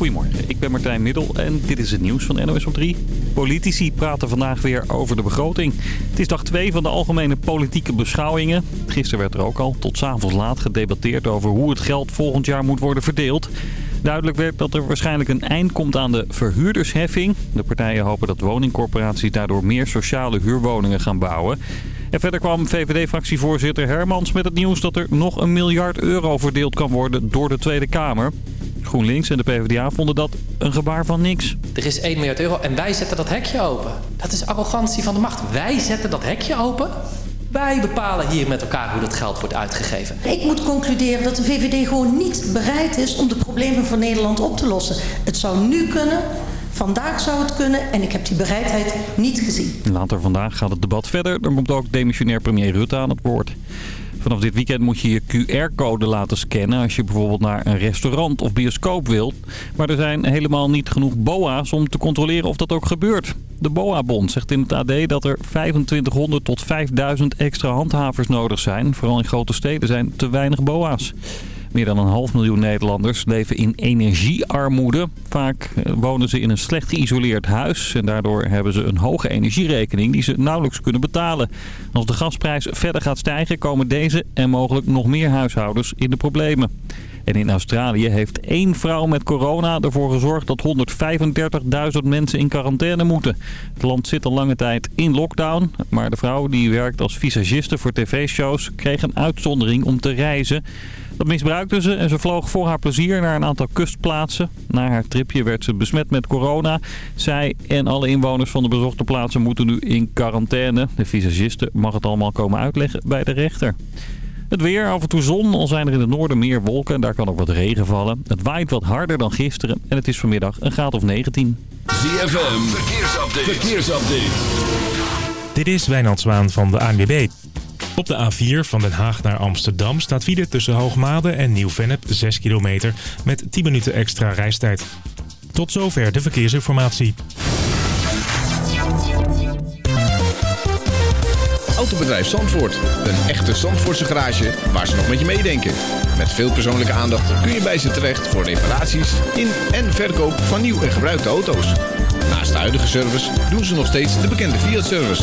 Goedemorgen, ik ben Martijn Middel en dit is het nieuws van NOS op 3. Politici praten vandaag weer over de begroting. Het is dag 2 van de algemene politieke beschouwingen. Gisteren werd er ook al tot s'avonds laat gedebatteerd over hoe het geld volgend jaar moet worden verdeeld. Duidelijk werd dat er waarschijnlijk een eind komt aan de verhuurdersheffing. De partijen hopen dat woningcorporaties daardoor meer sociale huurwoningen gaan bouwen. En verder kwam VVD-fractievoorzitter Hermans met het nieuws dat er nog een miljard euro verdeeld kan worden door de Tweede Kamer. GroenLinks en de PvdA vonden dat een gebaar van niks. Er is 1 miljard euro en wij zetten dat hekje open. Dat is arrogantie van de macht. Wij zetten dat hekje open. Wij bepalen hier met elkaar hoe dat geld wordt uitgegeven. Ik moet concluderen dat de VVD gewoon niet bereid is om de problemen van Nederland op te lossen. Het zou nu kunnen, Vandaag zou het kunnen en ik heb die bereidheid niet gezien. Later vandaag gaat het debat verder. Dan komt ook demissionair premier Rutte aan het woord. Vanaf dit weekend moet je je QR-code laten scannen als je bijvoorbeeld naar een restaurant of bioscoop wilt. Maar er zijn helemaal niet genoeg BOA's om te controleren of dat ook gebeurt. De BOA-bond zegt in het AD dat er 2500 tot 5000 extra handhavers nodig zijn. Vooral in grote steden zijn te weinig BOA's. Meer dan een half miljoen Nederlanders leven in energiearmoede. Vaak eh, wonen ze in een slecht geïsoleerd huis en daardoor hebben ze een hoge energierekening die ze nauwelijks kunnen betalen. Als de gasprijs verder gaat stijgen komen deze en mogelijk nog meer huishoudens in de problemen. En in Australië heeft één vrouw met corona ervoor gezorgd dat 135.000 mensen in quarantaine moeten. Het land zit al lange tijd in lockdown, maar de vrouw die werkt als visagiste voor tv-shows kreeg een uitzondering om te reizen. Dat misbruikte ze en ze vloog voor haar plezier naar een aantal kustplaatsen. Na haar tripje werd ze besmet met corona. Zij en alle inwoners van de bezochte plaatsen moeten nu in quarantaine. De visagiste mag het allemaal komen uitleggen bij de rechter. Het weer, af en toe zon, al zijn er in het noorden meer wolken en daar kan ook wat regen vallen. Het waait wat harder dan gisteren en het is vanmiddag een graad of 19. ZFM, verkeersupdate. verkeersupdate. Dit is Wijnand Zwaan van de ANWB. Op de A4 van Den Haag naar Amsterdam staat file tussen Hoogmade en Nieuw-Vennep 6 kilometer met 10 minuten extra reistijd. Tot zover de verkeersinformatie. Autobedrijf Zandvoort. Een echte Zandvoortse garage waar ze nog met je meedenken. Met veel persoonlijke aandacht kun je bij ze terecht voor reparaties in en verkoop van nieuw en gebruikte auto's. Naast de huidige service doen ze nog steeds de bekende Fiat-service.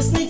небесный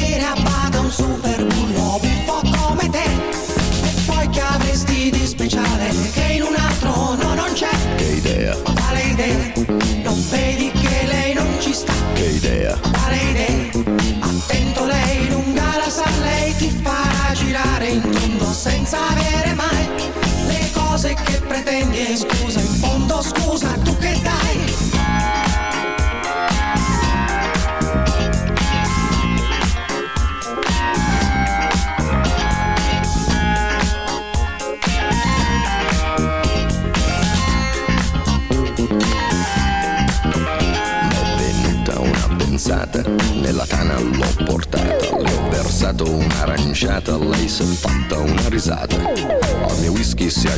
scusa, in fondo scusa, tu che dai? nella tana l'ho portata, le ho versato un'aranciata, lei si è fatta una risata, al mio whisky si è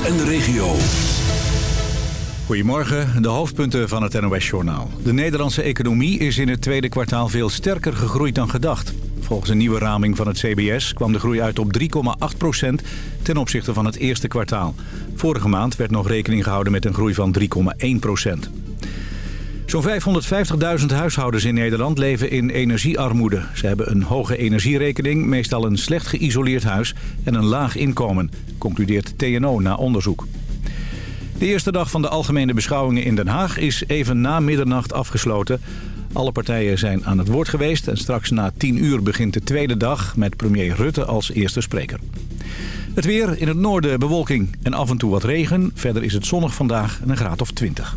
En de regio. Goedemorgen, de hoofdpunten van het NOS-journaal. De Nederlandse economie is in het tweede kwartaal veel sterker gegroeid dan gedacht. Volgens een nieuwe raming van het CBS kwam de groei uit op 3,8% ten opzichte van het eerste kwartaal. Vorige maand werd nog rekening gehouden met een groei van 3,1% Zo'n 550.000 huishoudens in Nederland leven in energiearmoede. Ze hebben een hoge energierekening, meestal een slecht geïsoleerd huis en een laag inkomen, concludeert TNO na onderzoek. De eerste dag van de algemene beschouwingen in Den Haag is even na middernacht afgesloten. Alle partijen zijn aan het woord geweest en straks na 10 uur begint de tweede dag met premier Rutte als eerste spreker. Het weer in het noorden bewolking en af en toe wat regen. Verder is het zonnig vandaag en een graad of 20.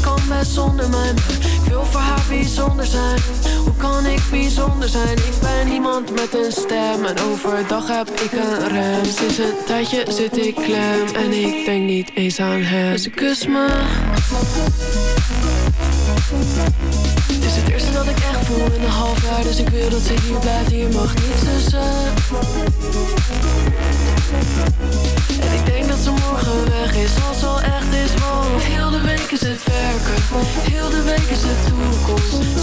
kan best zonder mij Ik wil voor haar bijzonder zijn. Hoe kan ik bijzonder zijn? Ik ben iemand met een stem en overdag heb ik een rem. Sinds een tijdje zit ik klem en ik denk niet eens aan hem. Dus ik kus me. Voel in een half jaar Dus ik wil dat ze hier blijft, hier mag niets tussen. En ik denk dat ze morgen weg is Als al echt is, want Heel de week is het werken. Heel de week is de toekomst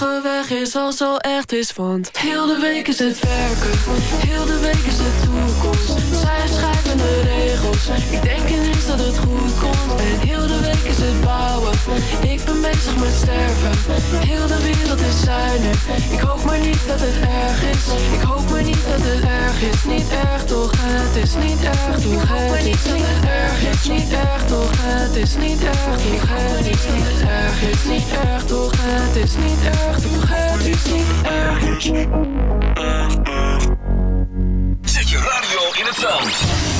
morgen weg is als al echt is Want heel de week is het werken. Heel de week is de toekomst. Zij schrijven de regels. Ik denk ineens dat het goed komt. En heel de week bezig met sterven. Heel de wereld is nu Ik hoop maar niet dat het erg is. Ik hoop maar niet dat het erg is. Niet erg toch, het is niet erg toch? Het is niet erg, is. niet erg toch? Het is niet erg toch? Het is niet erg, is. Niet erg toch? Het is niet erg toch? Het is niet erg. Zet je radio in het zand.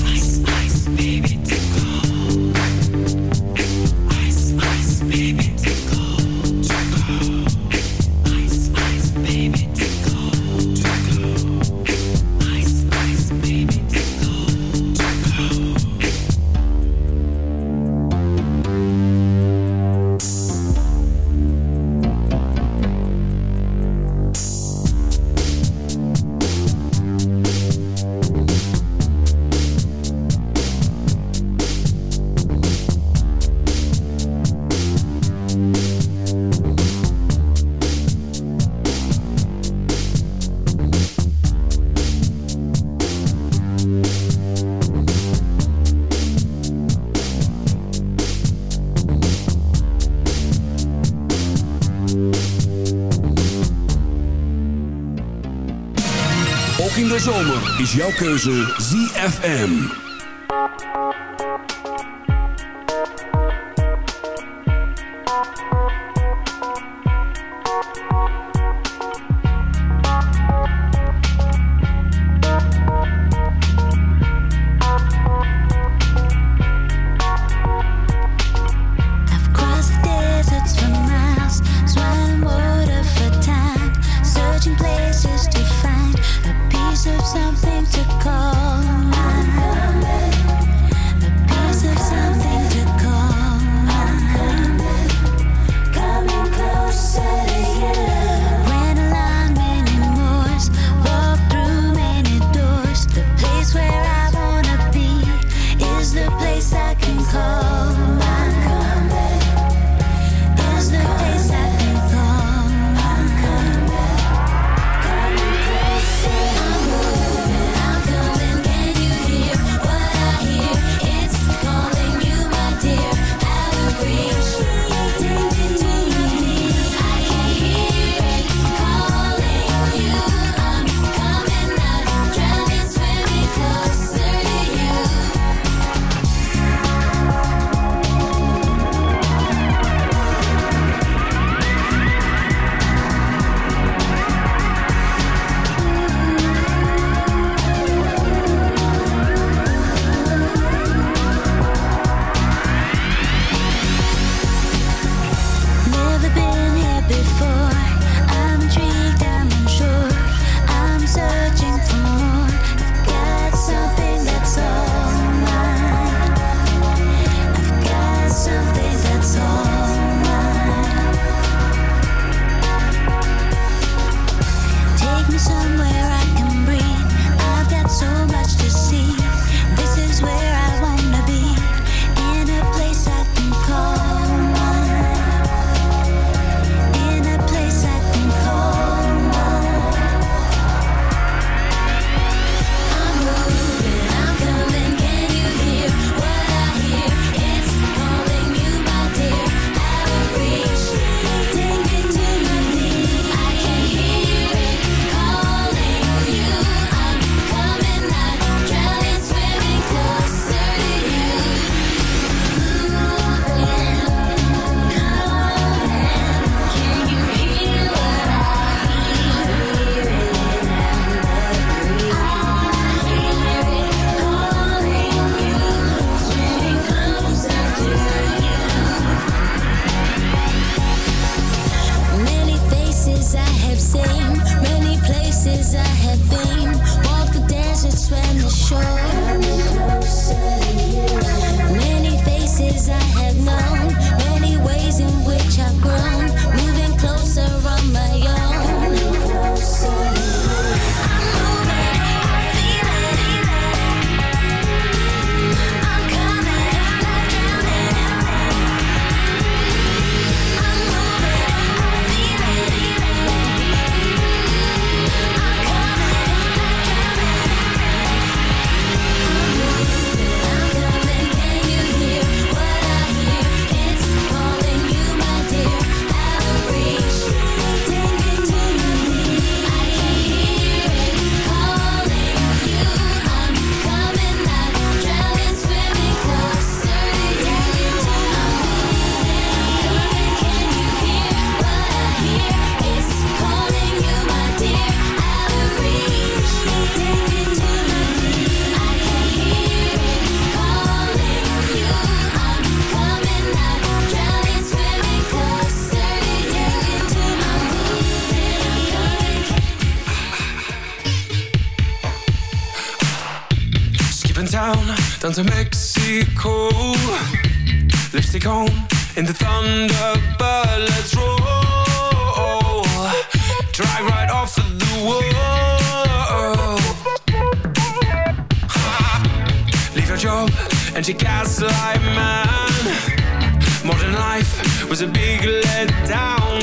Is jouw keuze ZFM. Lipstick on in the Thunderbird. Let's roll. Drive right off of the wall. Leave your job and your gaslight man. Modern life was a big letdown.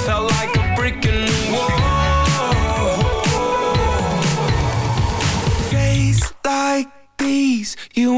Felt like a brick in the wall.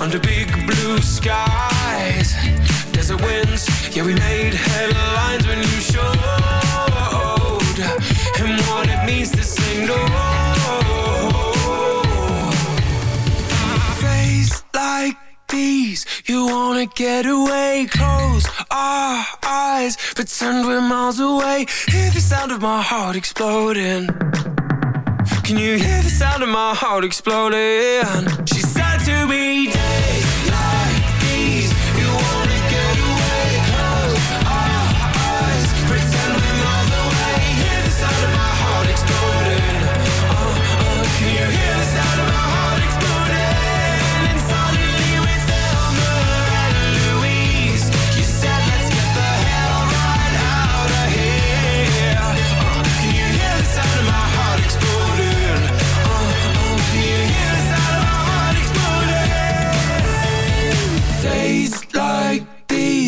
under big blue skies. Desert winds, yeah, we made headlines when you showed him what it means to say no. Days like these, you wanna get away. Close our eyes, pretend we're miles away. Hear the sound of my heart exploding. Can you hear the sound of my heart exploding? She said to me, days